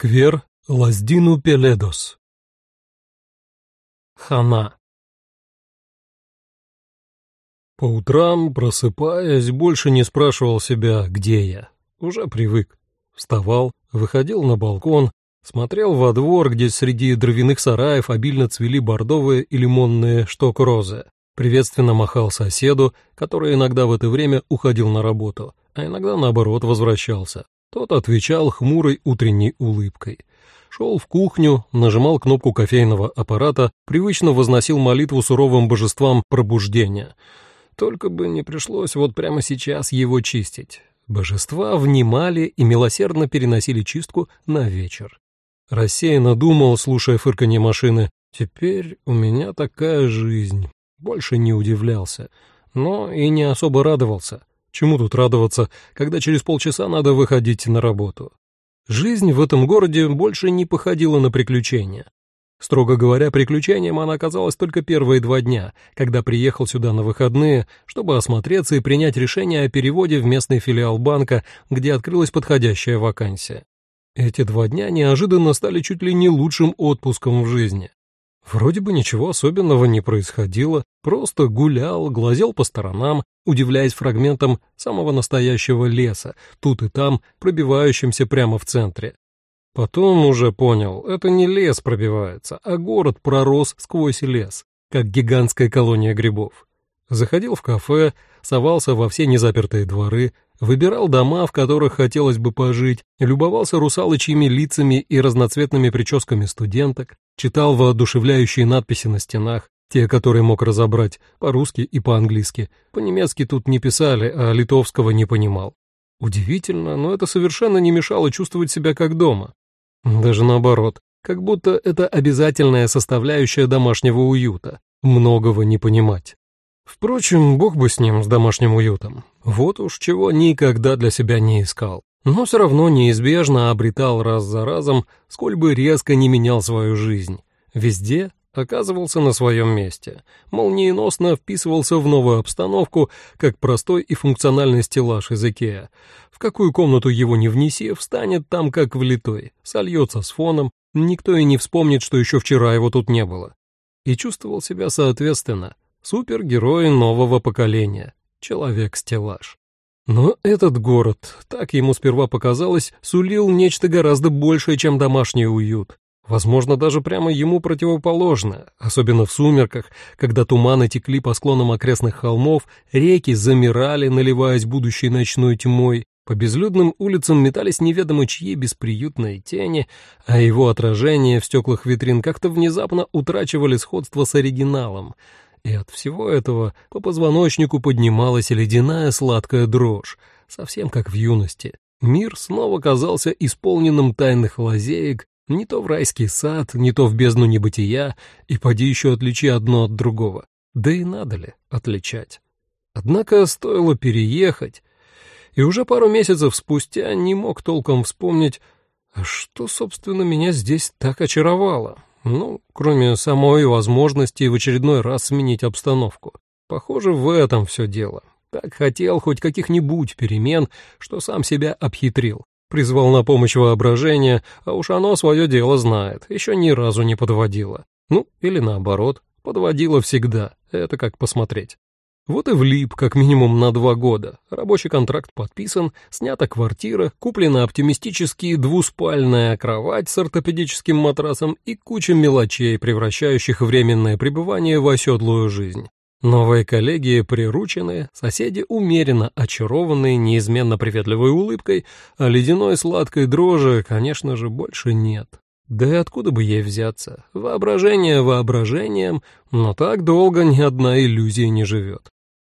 Сквер Лаздину Пеледос. Хана. По утрам, просыпаясь, больше не спрашивал себя, где я. Уже привык. Вставал, выходил на балкон, смотрел во двор, где среди дровяных сараев обильно цвели бордовые и лимонные шток-розы. Приветственно махал соседу, который иногда в это время уходил на работу, а иногда, наоборот, возвращался. Тот отвечал хмурой утренней улыбкой. Шел в кухню, нажимал кнопку кофейного аппарата, привычно возносил молитву суровым божествам пробуждения. Только бы не пришлось вот прямо сейчас его чистить. Божества внимали и милосердно переносили чистку на вечер. Рассеянно думал, слушая фырканье машины, «Теперь у меня такая жизнь». Больше не удивлялся, но и не особо радовался. Чему тут радоваться, когда через полчаса надо выходить на работу? Жизнь в этом городе больше не походила на приключения. Строго говоря, приключением она оказалась только первые два дня, когда приехал сюда на выходные, чтобы осмотреться и принять решение о переводе в местный филиал банка, где открылась подходящая вакансия. Эти два дня неожиданно стали чуть ли не лучшим отпуском в жизни. Вроде бы ничего особенного не происходило, просто гулял, глазел по сторонам, удивляясь фрагментам самого настоящего леса, тут и там, пробивающимся прямо в центре. Потом уже понял, это не лес пробивается, а город пророс сквозь лес, как гигантская колония грибов. Заходил в кафе, совался во все незапертые дворы, выбирал дома, в которых хотелось бы пожить, любовался русалочьими лицами и разноцветными прическами студенток, читал воодушевляющие надписи на стенах, те, которые мог разобрать по-русски и по-английски. По-немецки тут не писали, а литовского не понимал. Удивительно, но это совершенно не мешало чувствовать себя как дома. Даже наоборот, как будто это обязательная составляющая домашнего уюта, многого не понимать. Впрочем, бог бы с ним, с домашним уютом. Вот уж чего никогда для себя не искал. Но все равно неизбежно обретал раз за разом, сколь бы резко не менял свою жизнь. Везде оказывался на своем месте, молниеносно вписывался в новую обстановку, как простой и функциональный стеллаж из Икеа. В какую комнату его не внеси, встанет там как влитой, сольется с фоном, никто и не вспомнит, что еще вчера его тут не было. И чувствовал себя соответственно, Супергерой нового поколения. Человек-стеллаж. Но этот город, так ему сперва показалось, сулил нечто гораздо большее, чем домашний уют. Возможно, даже прямо ему противоположное, особенно в сумерках, когда туманы текли по склонам окрестных холмов, реки замирали, наливаясь будущей ночной тьмой, по безлюдным улицам метались неведомо чьи бесприютные тени, а его отражения в стеклах витрин как-то внезапно утрачивали сходство с оригиналом — и от всего этого по позвоночнику поднималась ледяная сладкая дрожь, совсем как в юности. Мир снова казался исполненным тайных лазеек, не то в райский сад, не то в бездну небытия, и поди еще отличи одно от другого. Да и надо ли отличать? Однако стоило переехать, и уже пару месяцев спустя не мог толком вспомнить, а что, собственно, меня здесь так очаровало. Ну, кроме самой возможности в очередной раз сменить обстановку. Похоже, в этом все дело. Так хотел хоть каких-нибудь перемен, что сам себя обхитрил. Призвал на помощь воображение, а уж оно свое дело знает, еще ни разу не подводило. Ну, или наоборот, подводило всегда, это как посмотреть. Вот и влип как минимум на два года. Рабочий контракт подписан, снята квартира, куплена оптимистически двуспальная кровать с ортопедическим матрасом и куча мелочей, превращающих временное пребывание в оседлую жизнь. Новые коллеги приручены, соседи умеренно очарованные неизменно приветливой улыбкой, а ледяной сладкой дрожи, конечно же, больше нет. Да и откуда бы ей взяться? Воображение воображением, но так долго ни одна иллюзия не живет.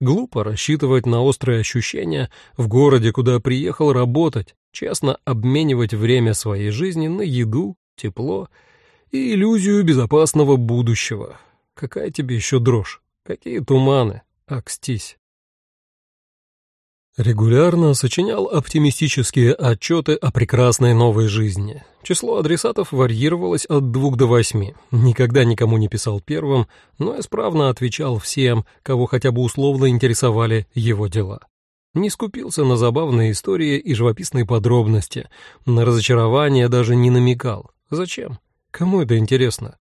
Глупо рассчитывать на острые ощущения в городе, куда приехал работать, честно обменивать время своей жизни на еду, тепло и иллюзию безопасного будущего. Какая тебе еще дрожь? Какие туманы? Акстись. Регулярно сочинял оптимистические отчеты о прекрасной новой жизни. Число адресатов варьировалось от двух до восьми. Никогда никому не писал первым, но исправно отвечал всем, кого хотя бы условно интересовали его дела. Не скупился на забавные истории и живописные подробности, на разочарование даже не намекал. Зачем? Кому это интересно?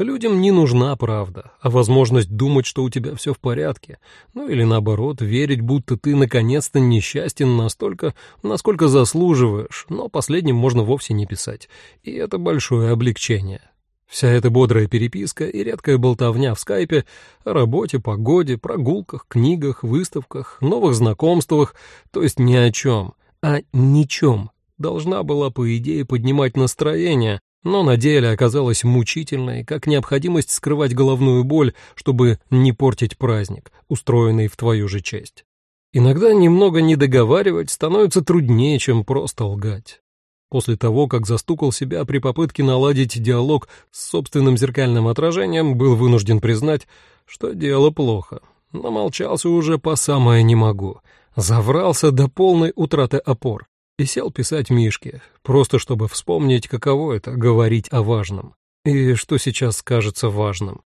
Людям не нужна правда, а возможность думать, что у тебя все в порядке, ну или наоборот, верить, будто ты наконец-то несчастен настолько, насколько заслуживаешь, но последним можно вовсе не писать, и это большое облегчение. Вся эта бодрая переписка и редкая болтовня в скайпе о работе, погоде, прогулках, книгах, выставках, новых знакомствах, то есть ни о чем, а ничем, должна была, по идее, поднимать настроение, но на деле оказалась мучительной, как необходимость скрывать головную боль, чтобы не портить праздник, устроенный в твою же честь. Иногда немного не договаривать становится труднее, чем просто лгать. После того, как застукал себя при попытке наладить диалог с собственным зеркальным отражением, был вынужден признать, что дело плохо. Намолчался уже по самое не могу. Заврался до полной утраты опор и сел писать Мишке, просто чтобы вспомнить, каково это — говорить о важном, и что сейчас кажется важным.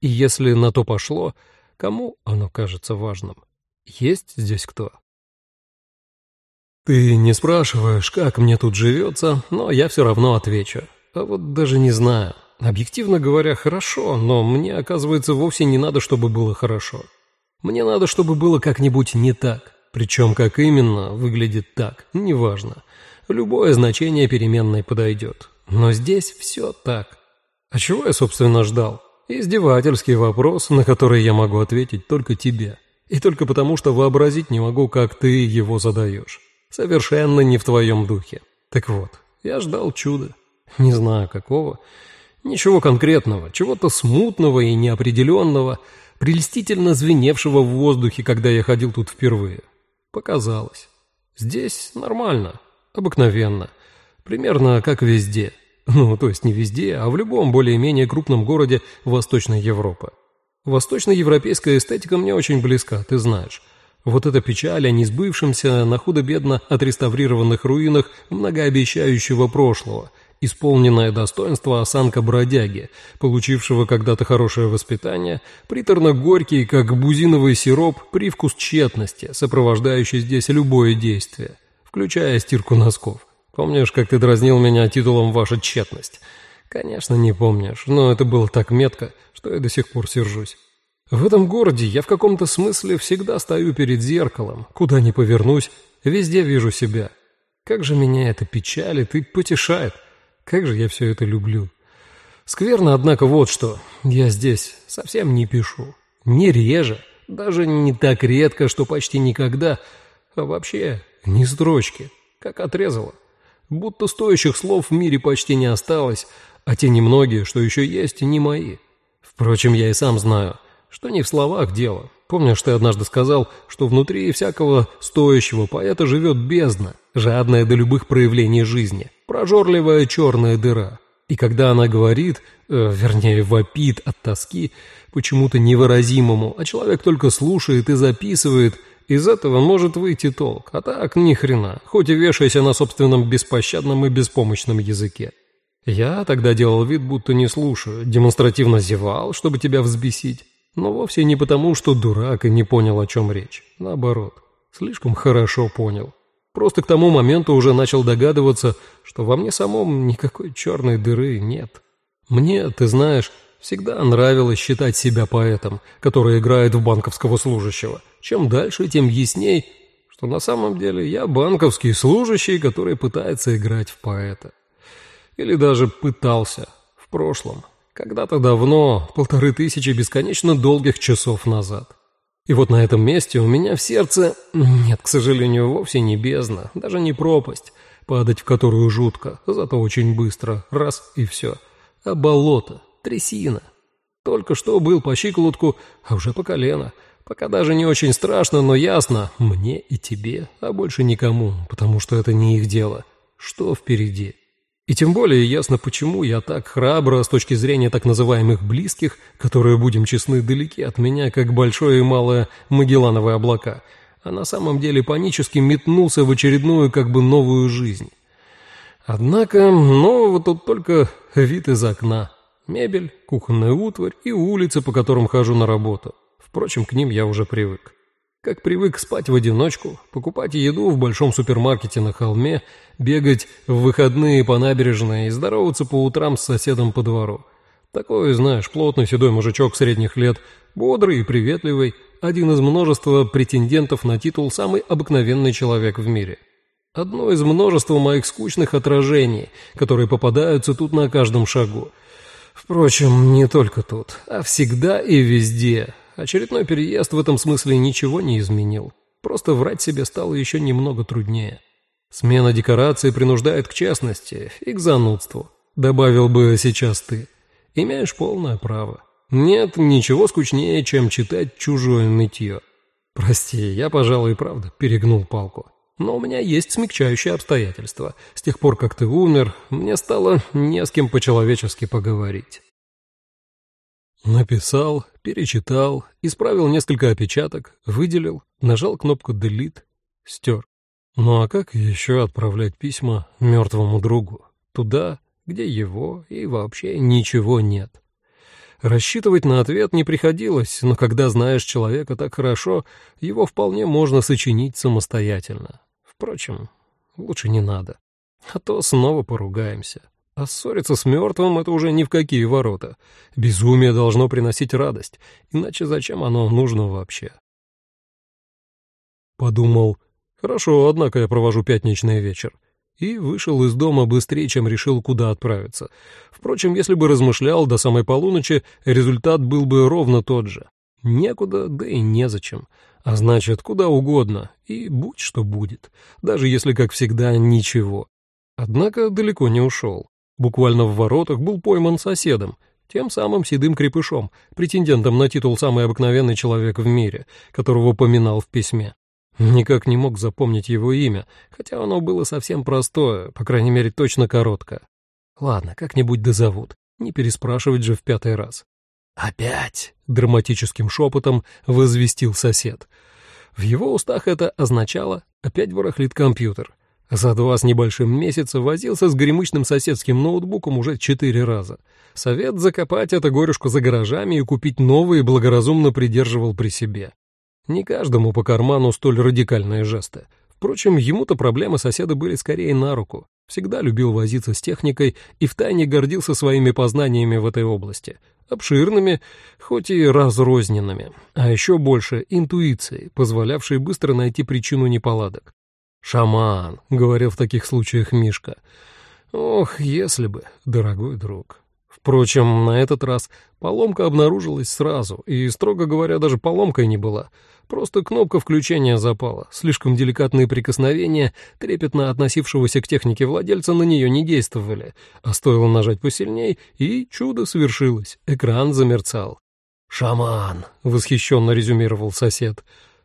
И если на то пошло, кому оно кажется важным? Есть здесь кто? Ты не спрашиваешь, как мне тут живется, но я все равно отвечу. А вот даже не знаю. Объективно говоря, хорошо, но мне, оказывается, вовсе не надо, чтобы было хорошо. Мне надо, чтобы было как-нибудь не так. Причем как именно выглядит так, неважно. Любое значение переменной подойдет. Но здесь все так. А чего я, собственно, ждал? Издевательский вопрос, на который я могу ответить только тебе. И только потому, что вообразить не могу, как ты его задаешь. Совершенно не в твоем духе. Так вот, я ждал чуда. Не знаю какого. Ничего конкретного, чего-то смутного и неопределенного, прелестительно звеневшего в воздухе, когда я ходил тут впервые. Показалось. Здесь нормально, обыкновенно. Примерно как везде. Ну, то есть не везде, а в любом более-менее крупном городе Восточной Европы. Восточноевропейская эстетика мне очень близка, ты знаешь. Вот эта печаль о несбывшемся, на худо-бедно отреставрированных руинах многообещающего прошлого – исполненное достоинство осанка бродяги, получившего когда-то хорошее воспитание, приторно-горький, как бузиновый сироп, привкус тщетности, сопровождающий здесь любое действие, включая стирку носков. Помнишь, как ты дразнил меня титулом «Ваша тщетность»? Конечно, не помнишь, но это было так метко, что я до сих пор сержусь. В этом городе я в каком-то смысле всегда стою перед зеркалом, куда ни повернусь, везде вижу себя. Как же меня это печалит и потешает. Как же я все это люблю. Скверно, однако, вот что. Я здесь совсем не пишу. Не реже, даже не так редко, что почти никогда, а вообще ни строчки, как отрезало. Будто стоящих слов в мире почти не осталось, а те немногие, что еще есть, не мои. Впрочем, я и сам знаю, что не в словах дело. Помнишь, ты однажды сказал, что внутри всякого стоящего поэта живет бездна, жадная до любых проявлений жизни, прожорливая черная дыра. И когда она говорит, э, вернее, вопит от тоски, почему-то невыразимому, а человек только слушает и записывает, из этого может выйти толк. А так, ни хрена, хоть и вешайся на собственном беспощадном и беспомощном языке. Я тогда делал вид, будто не слушаю, демонстративно зевал, чтобы тебя взбесить. Но вовсе не потому, что дурак и не понял, о чем речь. Наоборот, слишком хорошо понял. Просто к тому моменту уже начал догадываться, что во мне самом никакой черной дыры нет. Мне, ты знаешь, всегда нравилось считать себя поэтом, который играет в банковского служащего. Чем дальше, тем ясней, что на самом деле я банковский служащий, который пытается играть в поэта. Или даже пытался в прошлом, когда-то давно, полторы тысячи бесконечно долгих часов назад. И вот на этом месте у меня в сердце... Нет, к сожалению, вовсе не бездна, даже не пропасть, падать в которую жутко, зато очень быстро, раз и все. А болото, трясина. Только что был по щиколотку, а уже по колено. Пока даже не очень страшно, но ясно, мне и тебе, а больше никому, потому что это не их дело. Что впереди? И тем более ясно, почему я так храбро с точки зрения так называемых близких, которые, будем честны, далеки от меня, как большое и малое Магеллановые облака, а на самом деле панически метнулся в очередную как бы новую жизнь. Однако нового тут только вид из окна. Мебель, кухонная утварь и улицы, по которым хожу на работу. Впрочем, к ним я уже привык. Как привык спать в одиночку, покупать еду в большом супермаркете на холме, бегать в выходные по набережной и здороваться по утрам с соседом по двору. Такой, знаешь, плотный седой мужичок средних лет, бодрый и приветливый, один из множества претендентов на титул «самый обыкновенный человек в мире». Одно из множества моих скучных отражений, которые попадаются тут на каждом шагу. Впрочем, не только тут, а всегда и везде. Очередной переезд в этом смысле ничего не изменил. Просто врать себе стало еще немного труднее. Смена декорации принуждает к честности и к занудству. Добавил бы сейчас ты. Имеешь полное право. Нет ничего скучнее, чем читать чужое нытье. Прости, я, пожалуй, правда перегнул палку. Но у меня есть смягчающие обстоятельства. С тех пор, как ты умер, мне стало не с кем по-человечески поговорить. Написал, перечитал, исправил несколько опечаток, выделил, нажал кнопку «Delete», стер. Ну а как еще отправлять письма мертвому другу? Туда, где его и вообще ничего нет. Рассчитывать на ответ не приходилось, но когда знаешь человека так хорошо, его вполне можно сочинить самостоятельно. Впрочем, лучше не надо. А то снова поругаемся. А ссориться с мертвым — это уже ни в какие ворота. Безумие должно приносить радость, иначе зачем оно нужно вообще? Подумал, хорошо, однако я провожу пятничный вечер. И вышел из дома быстрее, чем решил, куда отправиться. Впрочем, если бы размышлял до самой полуночи, результат был бы ровно тот же. Некуда, да и незачем. А значит, куда угодно, и будь что будет, даже если, как всегда, ничего. Однако далеко не ушел. Буквально в воротах был пойман соседом, тем самым седым крепышом, претендентом на титул «Самый обыкновенный человек в мире», которого поминал в письме. Никак не мог запомнить его имя, хотя оно было совсем простое, по крайней мере, точно короткое. Ладно, как-нибудь дозовут, не переспрашивать же в пятый раз. «Опять!» — драматическим шепотом возвестил сосед. В его устах это означало «опять барахлит компьютер». За два с небольшим месяца возился с гремычным соседским ноутбуком уже четыре раза. Совет закопать это горюшку за гаражами и купить новый благоразумно придерживал при себе. Не каждому по карману столь радикальные жесты. Впрочем, ему-то проблемы соседа были скорее на руку. Всегда любил возиться с техникой и втайне гордился своими познаниями в этой области обширными, хоть и разрозненными, а еще больше интуицией, позволявшей быстро найти причину неполадок. «Шаман», — говорил в таких случаях Мишка. «Ох, если бы, дорогой друг». Впрочем, на этот раз поломка обнаружилась сразу, и, строго говоря, даже поломкой не была — Просто кнопка включения запала. Слишком деликатные прикосновения, трепетно относившегося к технике владельца, на нее не действовали. А стоило нажать посильней, и чудо свершилось. Экран замерцал. «Шаман!» — восхищенно резюмировал сосед.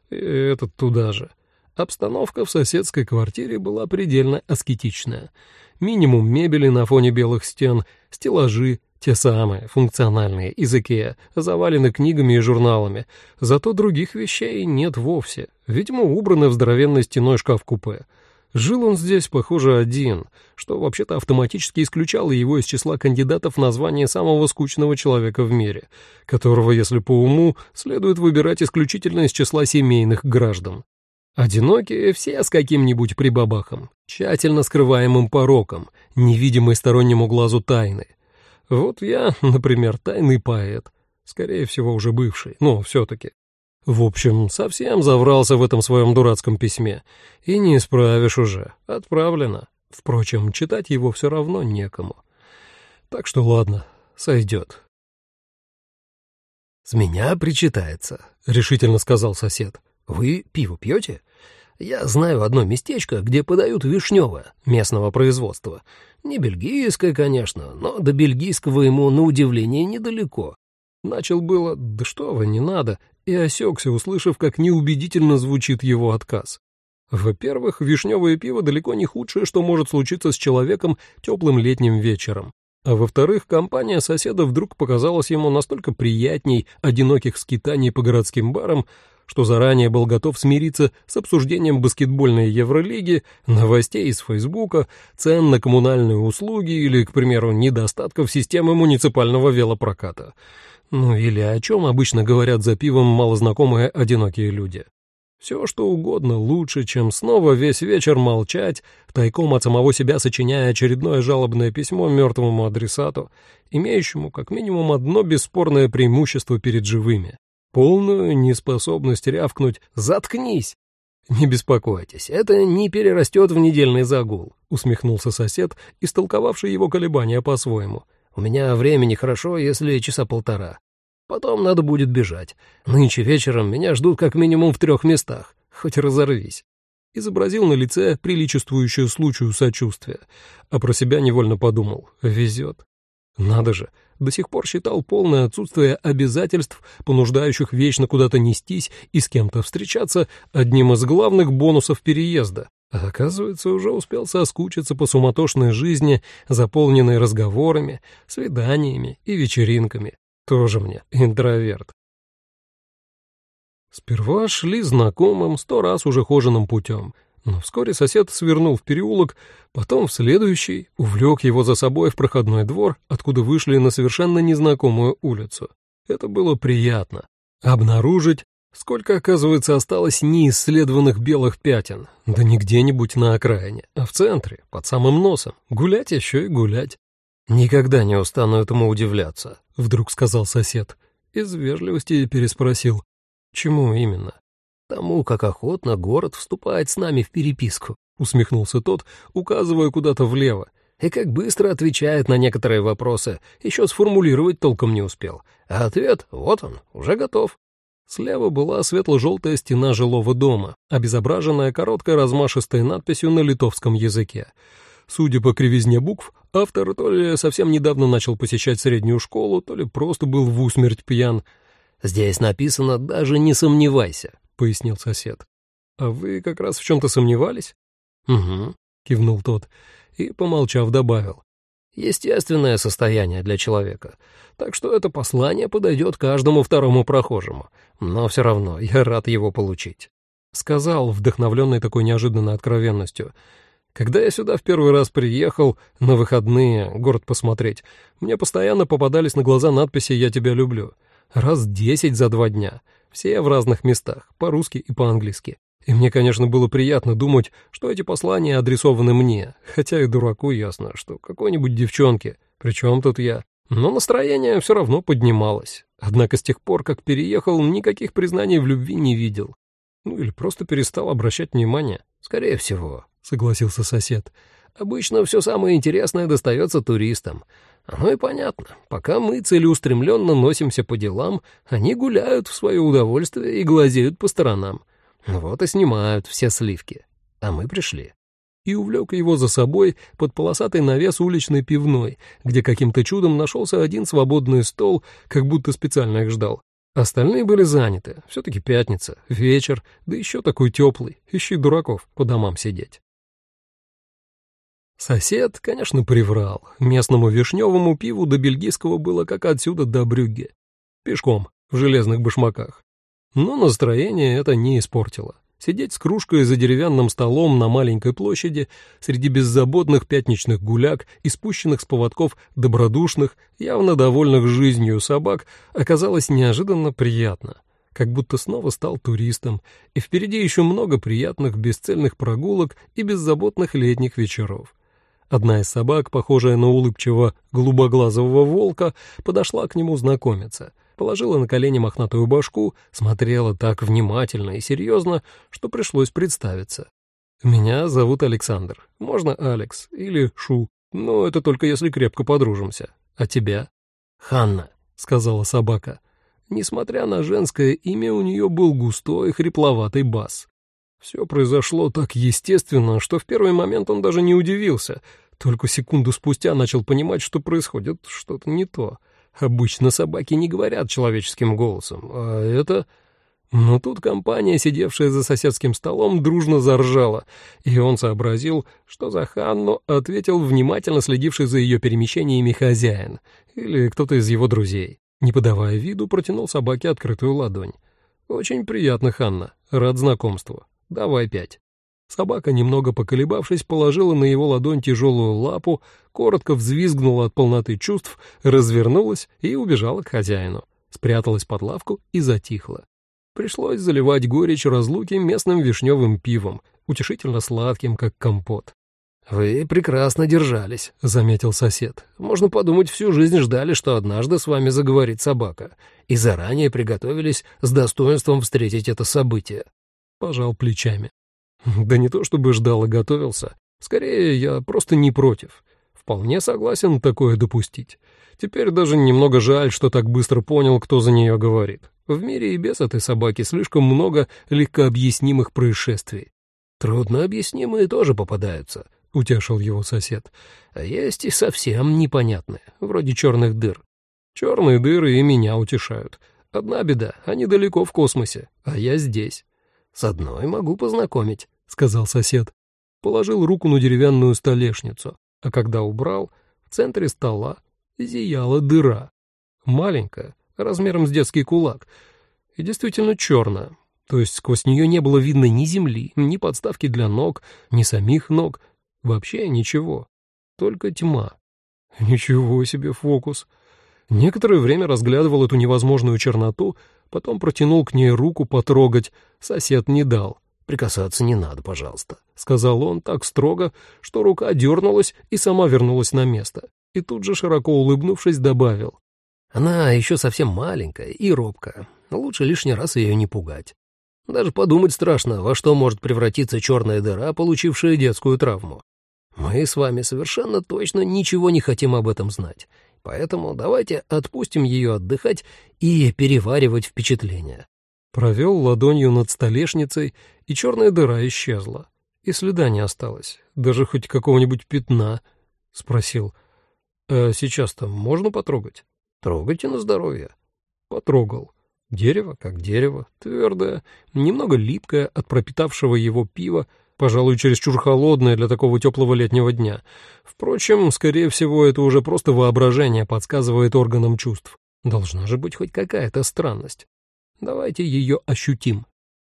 И этот туда же. Обстановка в соседской квартире была предельно аскетичная. Минимум мебели на фоне белых стен, стеллажи, те самые, функциональные, из Икеа, завалены книгами и журналами. Зато других вещей нет вовсе. Видимо, убраны в здоровенной стеной шкаф-купе. Жил он здесь, похоже, один, что вообще-то автоматически исключало его из числа кандидатов на звание самого скучного человека в мире, которого, если по уму, следует выбирать исключительно из числа семейных граждан. Одинокие все с каким-нибудь прибабахом, тщательно скрываемым пороком, невидимой стороннему глазу тайны, вот я, например, тайный поэт, скорее всего, уже бывший, но все-таки. В общем, совсем заврался в этом своем дурацком письме. И не исправишь уже, отправлено. Впрочем, читать его все равно некому. Так что ладно, сойдет. «С меня причитается», — решительно сказал сосед. «Вы пиво пьете?» Я знаю одно местечко, где подают вишневое, местного производства. Не бельгийское, конечно, но до бельгийского ему, на удивление, недалеко. Начал было «да что вы, не надо», и осекся, услышав, как неубедительно звучит его отказ. Во-первых, вишневое пиво далеко не худшее, что может случиться с человеком теплым летним вечером. А во-вторых, компания соседа вдруг показалась ему настолько приятней одиноких скитаний по городским барам, что заранее был готов смириться с обсуждением баскетбольной Евролиги, новостей из Фейсбука, цен на коммунальные услуги или, к примеру, недостатков системы муниципального велопроката. Ну или о чем обычно говорят за пивом малознакомые одинокие люди. Все, что угодно лучше, чем снова весь вечер молчать, тайком от самого себя сочиняя очередное жалобное письмо мертвому адресату, имеющему как минимум одно бесспорное преимущество перед живыми — полную неспособность рявкнуть «Заткнись!» «Не беспокойтесь, это не перерастет в недельный загул», — усмехнулся сосед, истолковавший его колебания по-своему. «У меня времени хорошо, если часа полтора. Потом надо будет бежать. Нынче вечером меня ждут как минимум в трех местах. Хоть разорвись. Изобразил на лице приличествующее случаю сочувствие, а про себя невольно подумал. Везет. Надо же, до сих пор считал полное отсутствие обязательств, понуждающих вечно куда-то нестись и с кем-то встречаться, одним из главных бонусов переезда. А оказывается, уже успел соскучиться по суматошной жизни, заполненной разговорами, свиданиями и вечеринками. Тоже мне интроверт. Сперва шли знакомым, сто раз уже хоженым путем, но вскоре сосед свернул в переулок, потом в следующий, увлек его за собой в проходной двор, откуда вышли на совершенно незнакомую улицу. Это было приятно. Обнаружить, сколько, оказывается, осталось неисследованных белых пятен, да не где-нибудь на окраине, а в центре, под самым носом. Гулять еще и гулять. «Никогда не устану этому удивляться», — вдруг сказал сосед. Из вежливости переспросил. «Чему именно?» «Тому, как охотно город вступает с нами в переписку», — усмехнулся тот, указывая куда-то влево. «И как быстро отвечает на некоторые вопросы, еще сформулировать толком не успел. А ответ, вот он, уже готов». Слева была светло-желтая стена жилого дома, обезображенная короткой размашистой надписью на литовском языке. Судя по кривизне букв, автор то ли совсем недавно начал посещать среднюю школу, то ли просто был в усмерть пьян. «Здесь написано «даже не сомневайся», — пояснил сосед. «А вы как раз в чем-то сомневались?» «Угу», — кивнул тот и, помолчав, добавил. «Естественное состояние для человека, так что это послание подойдет каждому второму прохожему, но все равно я рад его получить». Сказал, вдохновленный такой неожиданной откровенностью — когда я сюда в первый раз приехал, на выходные, город посмотреть, мне постоянно попадались на глаза надписи «Я тебя люблю». Раз десять за два дня. Все в разных местах, по-русски и по-английски. И мне, конечно, было приятно думать, что эти послания адресованы мне, хотя и дураку ясно, что какой-нибудь девчонке, причем тут я. Но настроение все равно поднималось. Однако с тех пор, как переехал, никаких признаний в любви не видел. Ну или просто перестал обращать внимание. Скорее всего, — согласился сосед. «Обычно все самое интересное достается туристам. Ну и понятно, пока мы целеустремленно носимся по делам, они гуляют в свое удовольствие и глазеют по сторонам. Вот и снимают все сливки. А мы пришли» и увлек его за собой под полосатый навес уличной пивной, где каким-то чудом нашелся один свободный стол, как будто специально их ждал. Остальные были заняты, все-таки пятница, вечер, да еще такой теплый, ищи дураков по домам сидеть. Сосед, конечно, приврал. Местному вишневому пиву до бельгийского было как отсюда до Брюгге. Пешком, в железных башмаках. Но настроение это не испортило. Сидеть с кружкой за деревянным столом на маленькой площади среди беззаботных пятничных гуляк и спущенных с поводков добродушных, явно довольных жизнью собак оказалось неожиданно приятно. Как будто снова стал туристом, и впереди еще много приятных бесцельных прогулок и беззаботных летних вечеров. Одна из собак, похожая на улыбчивого голубоглазого волка, подошла к нему знакомиться, положила на колени мохнатую башку, смотрела так внимательно и серьезно, что пришлось представиться. «Меня зовут Александр. Можно Алекс или Шу, но это только если крепко подружимся. А тебя?» «Ханна», — сказала собака. Несмотря на женское имя, у нее был густой хрипловатый бас. Все произошло так естественно, что в первый момент он даже не удивился — только секунду спустя начал понимать, что происходит что-то не то. Обычно собаки не говорят человеческим голосом, а это... Но тут компания, сидевшая за соседским столом, дружно заржала, и он сообразил, что за Ханну ответил внимательно следивший за ее перемещениями хозяин или кто-то из его друзей. Не подавая виду, протянул собаке открытую ладонь. «Очень приятно, Ханна. Рад знакомству. Давай пять». Собака, немного поколебавшись, положила на его ладонь тяжелую лапу, коротко взвизгнула от полноты чувств, развернулась и убежала к хозяину, спряталась под лавку и затихла. Пришлось заливать горечь разлуки местным вишневым пивом, утешительно сладким, как компот. «Вы прекрасно держались», — заметил сосед. «Можно подумать, всю жизнь ждали, что однажды с вами заговорит собака, и заранее приготовились с достоинством встретить это событие». Пожал плечами. «Да не то чтобы ждал и готовился. Скорее, я просто не против. Вполне согласен такое допустить. Теперь даже немного жаль, что так быстро понял, кто за нее говорит. В мире и без этой собаки слишком много легкообъяснимых происшествий. Трудно объяснимые тоже попадаются, — утешил его сосед. «А есть и совсем непонятные, вроде черных дыр. Черные дыры и меня утешают. Одна беда, они далеко в космосе, а я здесь». «С одной могу познакомить», — сказал сосед. Положил руку на деревянную столешницу, а когда убрал, в центре стола зияла дыра. Маленькая, размером с детский кулак, и действительно черная. То есть сквозь нее не было видно ни земли, ни подставки для ног, ни самих ног — Вообще ничего, только тьма. Ничего себе фокус. Некоторое время разглядывал эту невозможную черноту, потом протянул к ней руку потрогать, сосед не дал. «Прикасаться не надо, пожалуйста», — сказал он так строго, что рука дернулась и сама вернулась на место. И тут же, широко улыбнувшись, добавил. «Она еще совсем маленькая и робкая. Лучше лишний раз ее не пугать. Даже подумать страшно, во что может превратиться черная дыра, получившая детскую травму. Мы с вами совершенно точно ничего не хотим об этом знать, поэтому давайте отпустим ее отдыхать и переваривать впечатления». Провел ладонью над столешницей, и черная дыра исчезла. И следа не осталось, даже хоть какого-нибудь пятна. Спросил, «А сейчас-то можно потрогать?» «Трогайте на здоровье». Потрогал. Дерево как дерево, твердое, немного липкое от пропитавшего его пива, пожалуй, чересчур холодное для такого теплого летнего дня. Впрочем, скорее всего, это уже просто воображение подсказывает органам чувств. Должна же быть хоть какая-то странность. Давайте ее ощутим.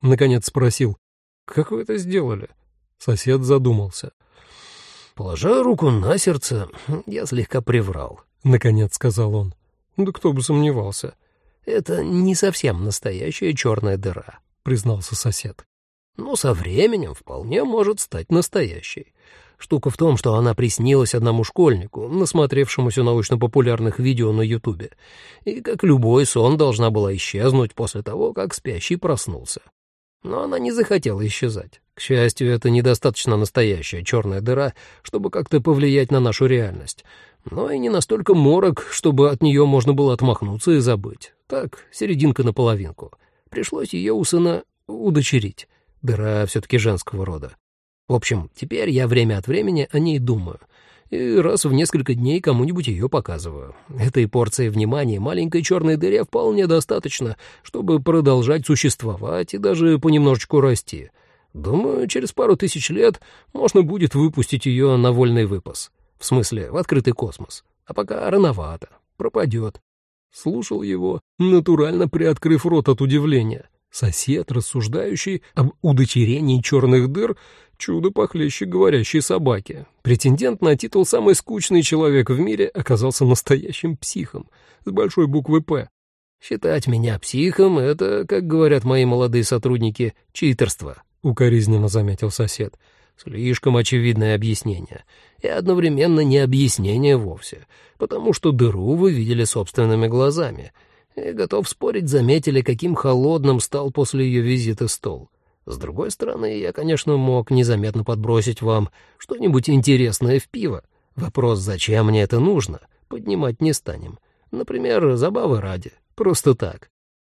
Наконец спросил, как вы это сделали? Сосед задумался. Положа руку на сердце, я слегка приврал, — наконец сказал он. Да кто бы сомневался. Это не совсем настоящая черная дыра, — признался сосед но со временем вполне может стать настоящей. Штука в том, что она приснилась одному школьнику, насмотревшемуся научно-популярных видео на Ютубе, и, как любой сон, должна была исчезнуть после того, как спящий проснулся. Но она не захотела исчезать. К счастью, это недостаточно настоящая черная дыра, чтобы как-то повлиять на нашу реальность, но и не настолько морок, чтобы от нее можно было отмахнуться и забыть. Так, серединка на половинку. Пришлось ее у сына удочерить. Дыра все-таки женского рода. В общем, теперь я время от времени о ней думаю. И раз в несколько дней кому-нибудь ее показываю. Этой порции внимания маленькой черной дыре вполне достаточно, чтобы продолжать существовать и даже понемножечку расти. Думаю, через пару тысяч лет можно будет выпустить ее на вольный выпас. В смысле, в открытый космос. А пока рановато. Пропадет. Слушал его, натурально приоткрыв рот от удивления. Сосед, рассуждающий об удочерении черных дыр, чудо похлеще говорящей собаки. Претендент на титул «Самый скучный человек в мире» оказался настоящим психом с большой буквы «П». «Считать меня психом — это, как говорят мои молодые сотрудники, читерство», — укоризненно заметил сосед. «Слишком очевидное объяснение. И одновременно не объяснение вовсе, потому что дыру вы видели собственными глазами» и, готов спорить, заметили, каким холодным стал после ее визита стол. С другой стороны, я, конечно, мог незаметно подбросить вам что-нибудь интересное в пиво. Вопрос, зачем мне это нужно, поднимать не станем. Например, забавы ради, просто так.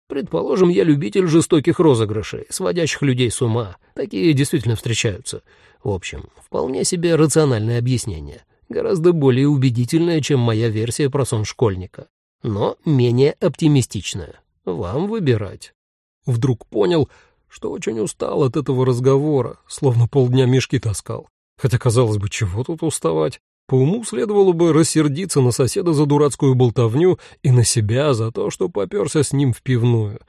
Предположим, я любитель жестоких розыгрышей, сводящих людей с ума. Такие действительно встречаются. В общем, вполне себе рациональное объяснение. Гораздо более убедительное, чем моя версия про сон школьника но менее оптимистичная. Вам выбирать. Вдруг понял, что очень устал от этого разговора, словно полдня мешки таскал. Хотя, казалось бы, чего тут уставать? По уму следовало бы рассердиться на соседа за дурацкую болтовню и на себя за то, что попёрся с ним в пивную.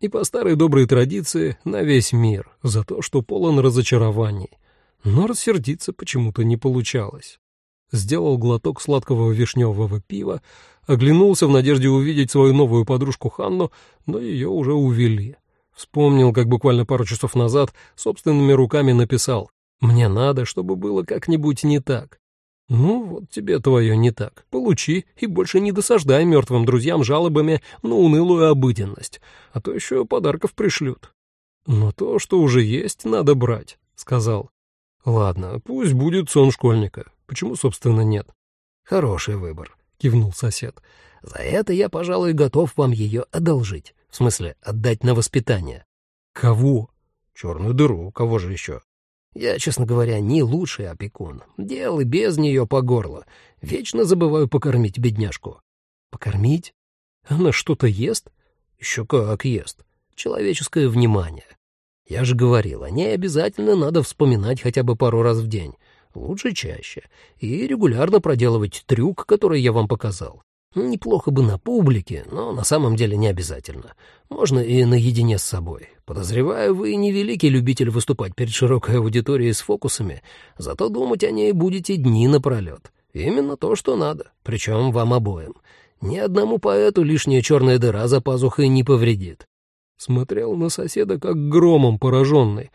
И по старой доброй традиции на весь мир за то, что полон разочарований. Но рассердиться почему-то не получалось. Сделал глоток сладкого вишневого пива, Оглянулся в надежде увидеть свою новую подружку Ханну, но ее уже увели. Вспомнил, как буквально пару часов назад собственными руками написал «Мне надо, чтобы было как-нибудь не так». Ну, вот тебе твое не так. Получи и больше не досаждай мертвым друзьям жалобами на унылую обыденность, а то еще подарков пришлют. Но то, что уже есть, надо брать, — сказал. Ладно, пусть будет сон школьника. Почему, собственно, нет? Хороший выбор, — кивнул сосед. За это я, пожалуй, готов вам ее одолжить. В смысле, отдать на воспитание. Кого? Черную дыру, кого же еще? Я, честно говоря, не лучший опекун. Дел и без нее по горло. Вечно забываю покормить бедняжку. Покормить? Она что-то ест? Еще как ест. Человеческое внимание. Я же говорил, о ней обязательно надо вспоминать хотя бы пару раз в день. Лучше чаще. И регулярно проделывать трюк, который я вам показал. Неплохо бы на публике, но на самом деле не обязательно. Можно и наедине с собой. Подозреваю, вы не великий любитель выступать перед широкой аудиторией с фокусами, зато думать о ней будете дни напролет. Именно то, что надо, причем вам обоим. Ни одному поэту лишняя черная дыра за пазухой не повредит. Смотрел на соседа как громом пораженный.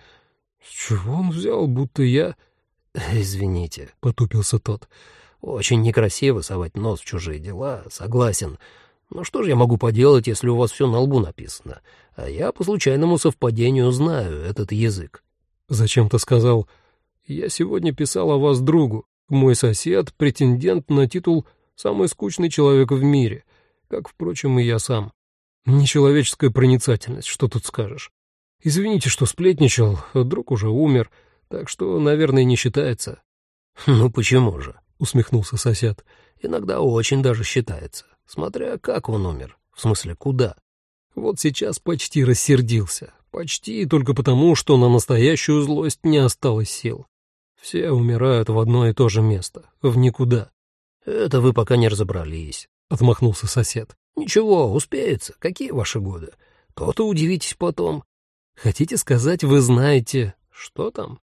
С чего он взял, будто я... «Извините», — потупился тот, — очень некрасиво совать нос в чужие дела, согласен. Но что же я могу поделать, если у вас все на лбу написано? А я по случайному совпадению знаю этот язык. Зачем-то сказал, я сегодня писал о вас другу. Мой сосед — претендент на титул «самый скучный человек в мире», как, впрочем, и я сам. Нечеловеческая проницательность, что тут скажешь. Извините, что сплетничал, друг уже умер, так что, наверное, не считается. Ну почему же? Усмехнулся сосед. Иногда очень даже считается, смотря как он умер, в смысле куда. Вот сейчас почти рассердился, почти только потому, что на настоящую злость не осталось сил. Все умирают в одно и то же место, в никуда. Это вы пока не разобрались, отмахнулся сосед. Ничего, успеется. Какие ваши годы? То-то удивитесь потом. Хотите сказать, вы знаете, что там?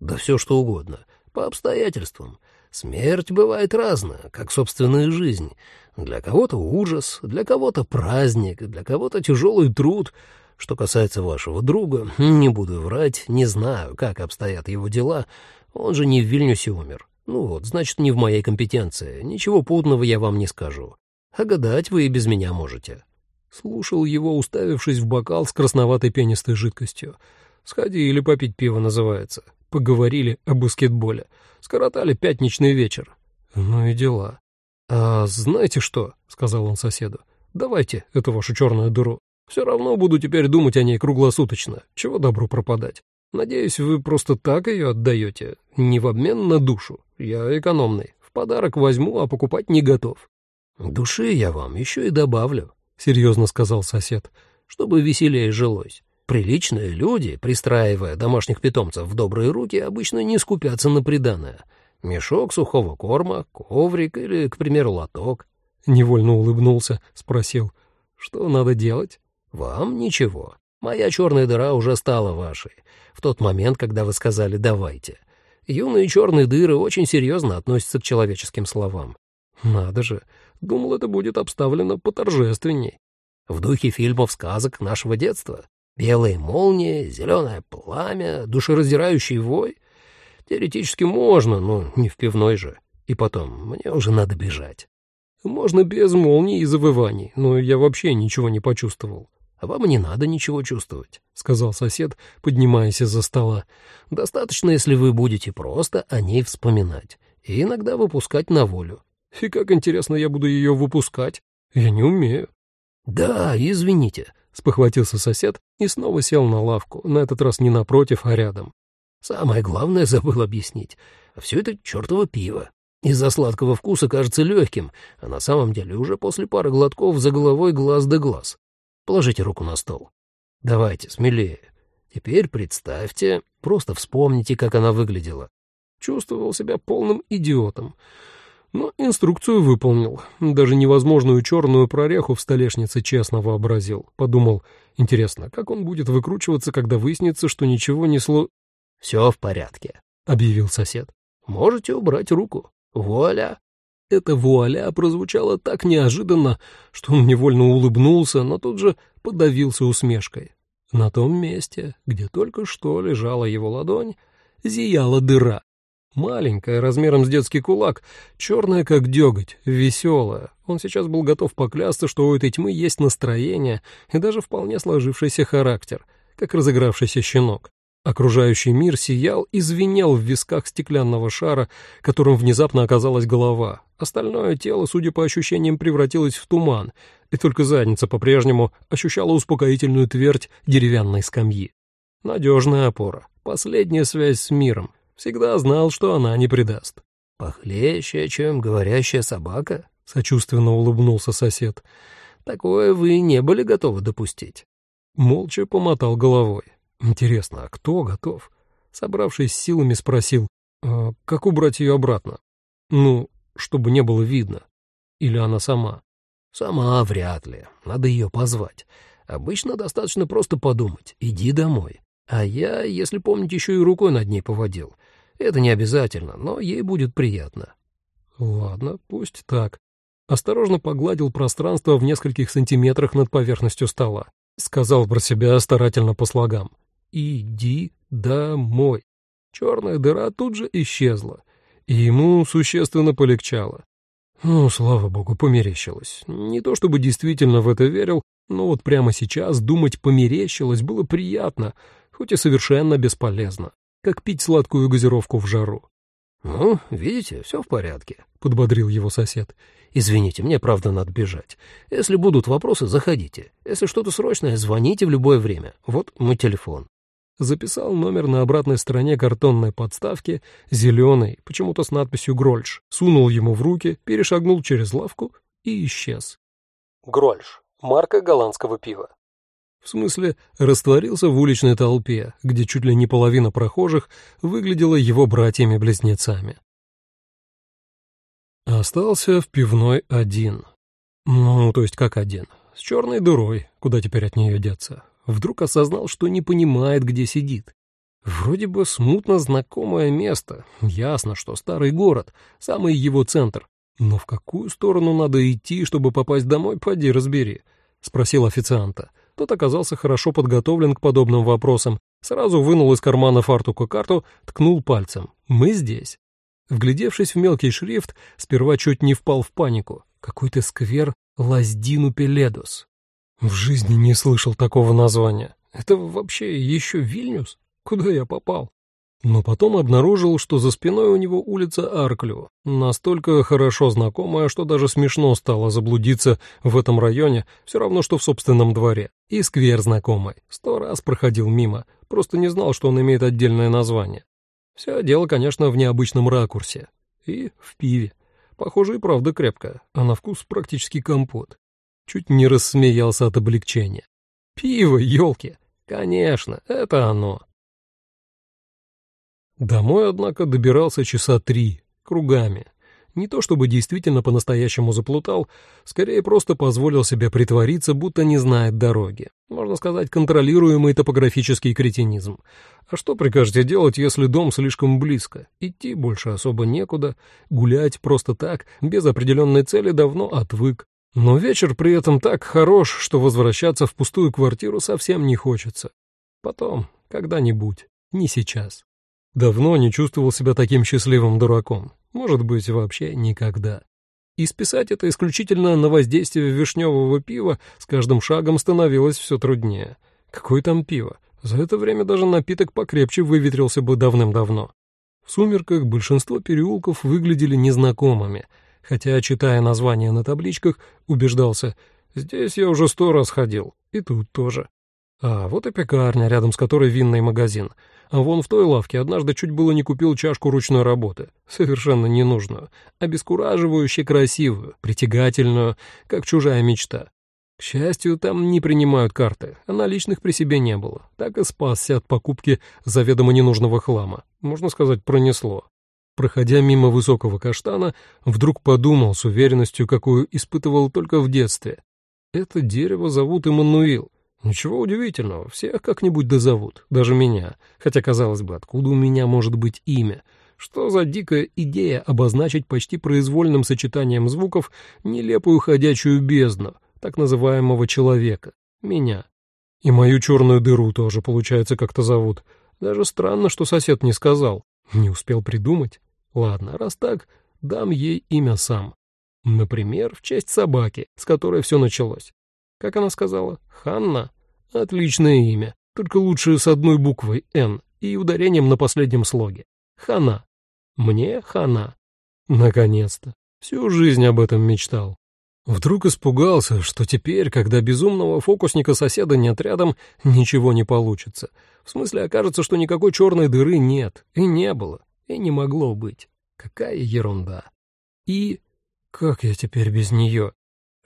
Да все что угодно, по обстоятельствам. Смерть бывает разная, как собственная жизнь. Для кого-то ужас, для кого-то праздник, для кого-то тяжелый труд. Что касается вашего друга, не буду врать, не знаю, как обстоят его дела. Он же не в Вильнюсе умер. Ну вот, значит, не в моей компетенции. Ничего путного я вам не скажу. А гадать вы и без меня можете. Слушал его, уставившись в бокал с красноватой пенистой жидкостью. «Сходили попить пиво» называется. Поговорили о баскетболе. Скоротали пятничный вечер. Ну и дела. «А знаете что?» — сказал он соседу. «Давайте эту вашу черную дыру. Все равно буду теперь думать о ней круглосуточно. Чего добру пропадать? Надеюсь, вы просто так ее отдаете, не в обмен на душу. Я экономный. В подарок возьму, а покупать не готов». «Души я вам еще и добавлю», — серьезно сказал сосед, — «чтобы веселее жилось. Приличные люди, пристраивая домашних питомцев в добрые руки, обычно не скупятся на приданое. Мешок сухого корма, коврик или, к примеру, лоток. Невольно улыбнулся, спросил, что надо делать? Вам ничего. Моя черная дыра уже стала вашей. В тот момент, когда вы сказали «давайте». Юные черные дыры очень серьезно относятся к человеческим словам. Надо же, думал, это будет обставлено поторжественней. В духе фильмов сказок нашего детства. Белые молнии, зеленое пламя, душераздирающий вой. Теоретически можно, но не в пивной же. И потом, мне уже надо бежать. Можно без молний и завываний, но я вообще ничего не почувствовал. А вам не надо ничего чувствовать, — сказал сосед, поднимаясь из-за стола. Достаточно, если вы будете просто о ней вспоминать и иногда выпускать на волю. И как интересно я буду ее выпускать? Я не умею. Да, извините, — спохватился сосед и снова сел на лавку, на этот раз не напротив, а рядом. «Самое главное забыл объяснить. Все это чертово пиво. Из-за сладкого вкуса кажется легким, а на самом деле уже после пары глотков за головой глаз да глаз. Положите руку на стол. Давайте, смелее. Теперь представьте, просто вспомните, как она выглядела. Чувствовал себя полным идиотом. Но инструкцию выполнил. Даже невозможную черную прореху в столешнице честно вообразил. Подумал, интересно, как он будет выкручиваться, когда выяснится, что ничего не сло... — Все в порядке, — объявил сосед. — Можете убрать руку. Вуаля! Это вуаля прозвучало так неожиданно, что он невольно улыбнулся, но тут же подавился усмешкой. На том месте, где только что лежала его ладонь, зияла дыра. Маленькая, размером с детский кулак, черная как деготь, веселая. Он сейчас был готов поклясться, что у этой тьмы есть настроение и даже вполне сложившийся характер, как разыгравшийся щенок. Окружающий мир сиял и звенел в висках стеклянного шара, которым внезапно оказалась голова. Остальное тело, судя по ощущениям, превратилось в туман, и только задница по-прежнему ощущала успокоительную твердь деревянной скамьи. Надежная опора, последняя связь с миром, Всегда знал, что она не предаст. «Похлеще, чем говорящая собака?» — сочувственно улыбнулся сосед. «Такое вы не были готовы допустить?» Молча помотал головой. «Интересно, а кто готов?» Собравшись силами, спросил, а как убрать ее обратно? Ну, чтобы не было видно. Или она сама? Сама вряд ли. Надо ее позвать. Обычно достаточно просто подумать. Иди домой. А я, если помнить, еще и рукой над ней поводил. Это не обязательно, но ей будет приятно. Ладно, пусть так. Осторожно погладил пространство в нескольких сантиметрах над поверхностью стола. Сказал про себя старательно по слогам. «Иди домой». Черная дыра тут же исчезла, и ему существенно полегчало. Ну, слава богу, померещилось. Не то чтобы действительно в это верил, но вот прямо сейчас думать померещилось было приятно, хоть и совершенно бесполезно как пить сладкую газировку в жару. «Ну, видите, все в порядке», — подбодрил его сосед. «Извините, мне правда надо бежать. Если будут вопросы, заходите. Если что-то срочное, звоните в любое время. Вот мой телефон». Записал номер на обратной стороне картонной подставки, зеленый, почему-то с надписью «Грольш», сунул ему в руки, перешагнул через лавку и исчез. Грольш. Марка голландского пива. В смысле, растворился в уличной толпе, где чуть ли не половина прохожих выглядела его братьями-близнецами. Остался в пивной один. Ну, то есть как один. С черной дырой, куда теперь от нее деться. Вдруг осознал, что не понимает, где сидит. Вроде бы смутно знакомое место. Ясно, что старый город, самый его центр. Но в какую сторону надо идти, чтобы попасть домой, поди разбери. Спросил официанта. Тот оказался хорошо подготовлен к подобным вопросам, сразу вынул из кармана фартука карту, ткнул пальцем. «Мы здесь». Вглядевшись в мелкий шрифт, сперва чуть не впал в панику. Какой-то сквер Лаздину Пеледос. В жизни не слышал такого названия. Это вообще еще Вильнюс? Куда я попал? Но потом обнаружил, что за спиной у него улица Арклю, настолько хорошо знакомая, что даже смешно стало заблудиться в этом районе, все равно, что в собственном дворе. И сквер знакомый, сто раз проходил мимо, просто не знал, что он имеет отдельное название. Все дело, конечно, в необычном ракурсе. И в пиве. Похоже, и правда крепко, а на вкус практически компот. Чуть не рассмеялся от облегчения. Пиво, елки! Конечно, это оно. Домой, однако, добирался часа три, кругами. Не то чтобы действительно по-настоящему заплутал, скорее просто позволил себе притвориться, будто не знает дороги. Можно сказать, контролируемый топографический кретинизм. А что прикажете делать, если дом слишком близко? Идти больше особо некуда, гулять просто так, без определенной цели давно отвык. Но вечер при этом так хорош, что возвращаться в пустую квартиру совсем не хочется. Потом, когда-нибудь, не сейчас. Давно не чувствовал себя таким счастливым дураком. Может быть, вообще никогда. И списать это исключительно на воздействие вишневого пива с каждым шагом становилось все труднее. Какое там пиво? За это время даже напиток покрепче выветрился бы давным-давно. В сумерках большинство переулков выглядели незнакомыми, хотя, читая названия на табличках, убеждался, здесь я уже сто раз ходил, и тут тоже. А вот и пекарня, рядом с которой винный магазин — а вон в той лавке однажды чуть было не купил чашку ручной работы, совершенно ненужную, обескураживающе красивую, притягательную, как чужая мечта. К счастью, там не принимают карты, а наличных при себе не было. Так и спасся от покупки заведомо ненужного хлама. Можно сказать, пронесло. Проходя мимо высокого каштана, вдруг подумал с уверенностью, какую испытывал только в детстве. Это дерево зовут Иммануил. Ничего удивительного, всех как-нибудь дозовут, даже меня. Хотя, казалось бы, откуда у меня может быть имя? Что за дикая идея обозначить почти произвольным сочетанием звуков нелепую ходячую бездну, так называемого человека, меня? И мою черную дыру тоже, получается, как-то зовут. Даже странно, что сосед не сказал. Не успел придумать. Ладно, раз так, дам ей имя сам. Например, в честь собаки, с которой все началось. Как она сказала? Ханна? Отличное имя, только лучше с одной буквой «Н» и ударением на последнем слоге. Хана. Мне Хана. Наконец-то. Всю жизнь об этом мечтал. Вдруг испугался, что теперь, когда безумного фокусника соседа нет рядом, ничего не получится. В смысле, окажется, что никакой черной дыры нет, и не было, и не могло быть. Какая ерунда. И как я теперь без нее?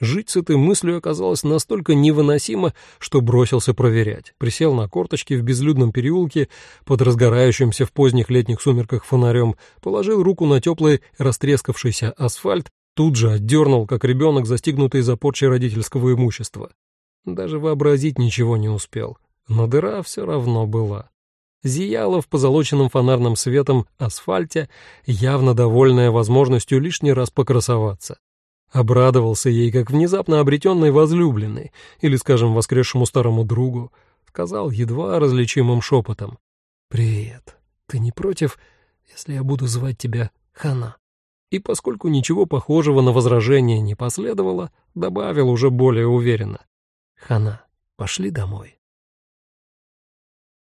Жить с этой мыслью оказалось настолько невыносимо, что бросился проверять. Присел на корточки в безлюдном переулке под разгорающимся в поздних летних сумерках фонарем, положил руку на теплый растрескавшийся асфальт, тут же отдернул, как ребенок, застигнутый за порчей родительского имущества. Даже вообразить ничего не успел, но дыра все равно была. Зияла в позолоченном фонарным светом асфальте, явно довольная возможностью лишний раз покрасоваться. Обрадовался ей, как внезапно обретенной возлюбленной, или, скажем, воскресшему старому другу, сказал едва различимым шепотом. «Привет. Ты не против, если я буду звать тебя Хана?» И поскольку ничего похожего на возражение не последовало, добавил уже более уверенно. «Хана, пошли домой».